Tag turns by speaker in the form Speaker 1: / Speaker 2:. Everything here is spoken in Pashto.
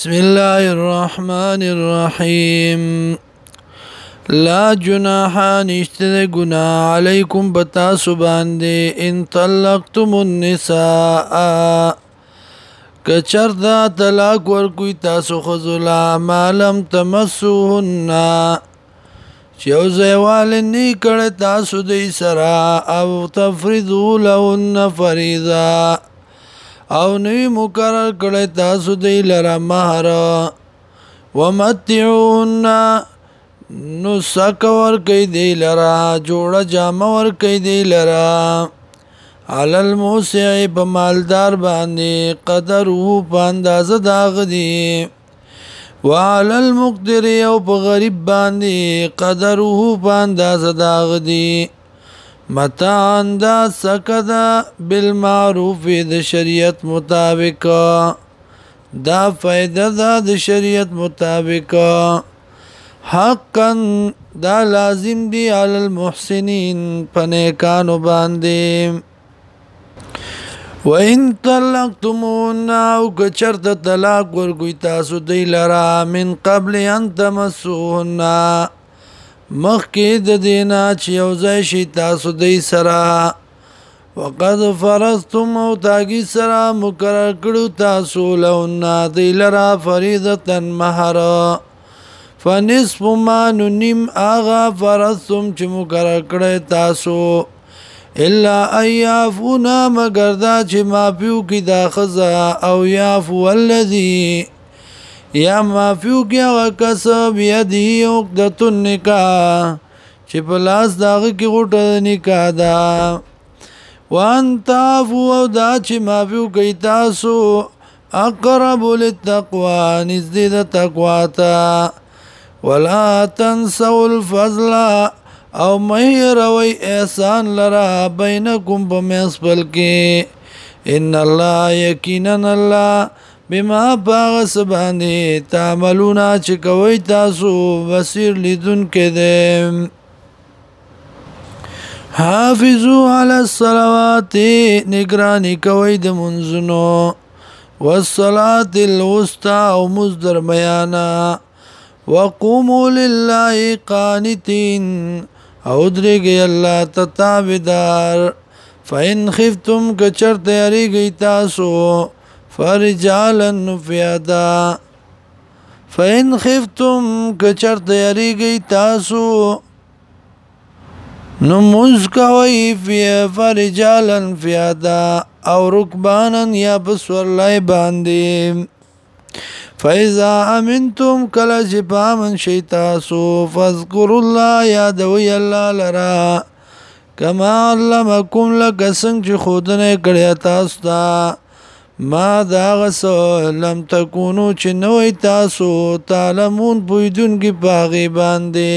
Speaker 1: بسم الله الرحمن الرحيم لا جناح نشته گناہ علیکم بتا سبان دے ان طلقتم النساء کچر دا طلاق ورکوی تاسو خزلا ما لم تمسوهن چیو زیوال نی کړه تاسو دې سرا او تفرضوا لهن فریضا او نوی مقرر کړی تاسو دی لرا مہر ومتعون نو سکور کوي دی لرا جوړه جامه ور کوي دی لرا علل موسی په مالدار باندې قدر وو په اندازه داغ دی وعلل مقدر او په غریب باندې قدر وو په اندازه داغ دی متان دا سکدا بالمعروف د شریعت مطابق دا فائدہ دا د شریعت مطابق حقا دا لازم دی علی المحسنین پنیکانو باندې وان طلقتمون او کچرت طلاق ورګی تاسو دی لرا من قبل ان تمسوهن مخکې د دینا چې یو ځای شي تاسو دی سره وقد فرضتم او تاګي سره مقرر کړو تاسو لهنا دی لرا فریضه مہر فنصف ما نیم آغا فرضتم چې مقرر کړی تاسو الا ایافونا مگر دا چې ما پیو کی دا خزا او یافو الذی یا مافیو کیا وکس بیدی عقدت النکاح چې په لاس داغه کې غټه نکاح ده وان تعفو او دا چې مافیو کوي تاسو اقرب للتقوى نزدې د تقوا ته ولا تنسوا الفضل او مې روي احسان لرا بینکم بمسبل کې ان الله یقینا الله بما باغ سباندی تعملونا چې کوي تاسو بصیر لیدون کې دې حافظو علی الصلوات نگرانی کوي د منځونو والصلاه الوسطى او مصدر میانا وقوموا لله قانتين او درګي الله تتابدار فإن خفتم کچر تیاری گئی تاسو فرجالا نفیادا فإن خفتم کچر تیاری گئی تاسو نموز کوي فی فرجالا فیادا او رکبانا یا بسورلای باندې فإذا امنتم کلا جپامن شیتاسو فذكروا الله یادوی الله لرا کما علمکم لکسنگ چې خودنه کړی تاسو ته ما دا غس لم تکونو چې نوې تاسو تعلمون بویدون کې باغی باندې